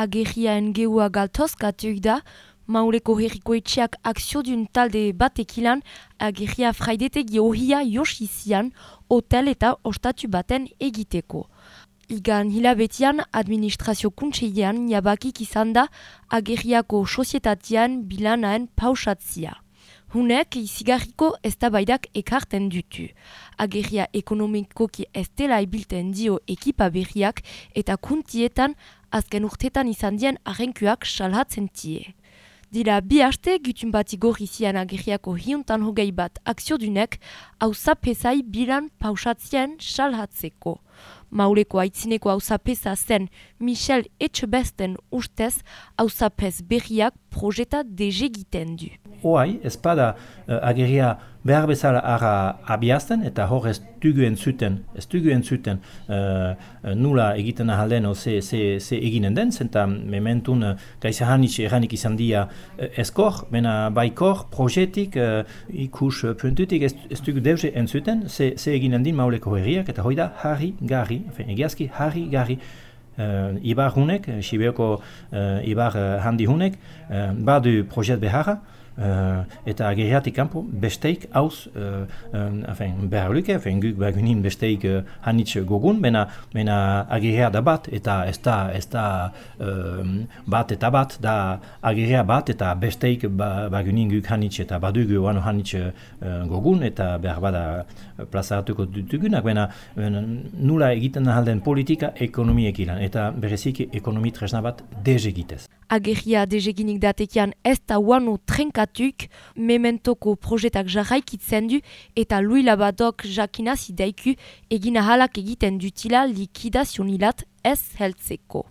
agerriaen geua galtozkatuik da, mauleko herriko etxeak akziodun talde batekilan agerria fraidetegi ohia josizian hotel eta ostatu baten egiteko. Igan hilabetian administrazio kuntseian jabakik izan da agerriako sozietatian bilanaen pausatzia. Hunek izigarriko eztabaidak ekarten dutu. Agerria ekonomikoki ez dela ibilten dio ekipa berriak eta kuntietan azken urtetan izan dien arrenkuak salhatzen tie. Dira bi haste gutun bat igorri zian agerriako hiuntan hogei bat akziodunek hau zapesai bilan pausatzien salhatzeko. Mauleko aitzineko hau zapesa zen Michel Etxebesten ustez hau zapes berriak projeta dezegiten du. Oai, ez bada uh, ageria behar bezala ara abiazten eta hor ez dugu entzuten, ez dugu entzuten uh, nula egiten ahalden o ze, ze, ze eginen den, zenta mementun uh, gaisa hanitz eranik izan dia uh, eskor, bena baikor, projetik, uh, ikus uh, puntutik, ez, ez dugu deuze entzuten, ze, ze eginen din mauleko herriak, eta hoi da harri gari, egiazki harri gari, uh, ibar hunek, Sibeoko uh, ibar handi hunek, uh, badu projet beharra, Uh, eta ageriatik kanpo besteik hauz uh, um, behar luke, guk bagunin besteik uh, hanitz gogun, bena, bena ageria da bat eta ez da, ez da um, bat eta bat, da ageria bat eta besteik ba, bagunin guk hanitz eta badugu oano hanitz uh, gogun eta behar bada plazaratuko dutugunak, bena, bena nula egiten ahalden politika ekonomiek ilan. Eta bereziki ekonomi tresna bat dezegitez agerria dezeginik datekian ez da uano trenkatuk, mementoko projetak jarraikitzen du eta luila badok jakinazi daiku egina halak egiten dutila likidazionilat ez heltzeko.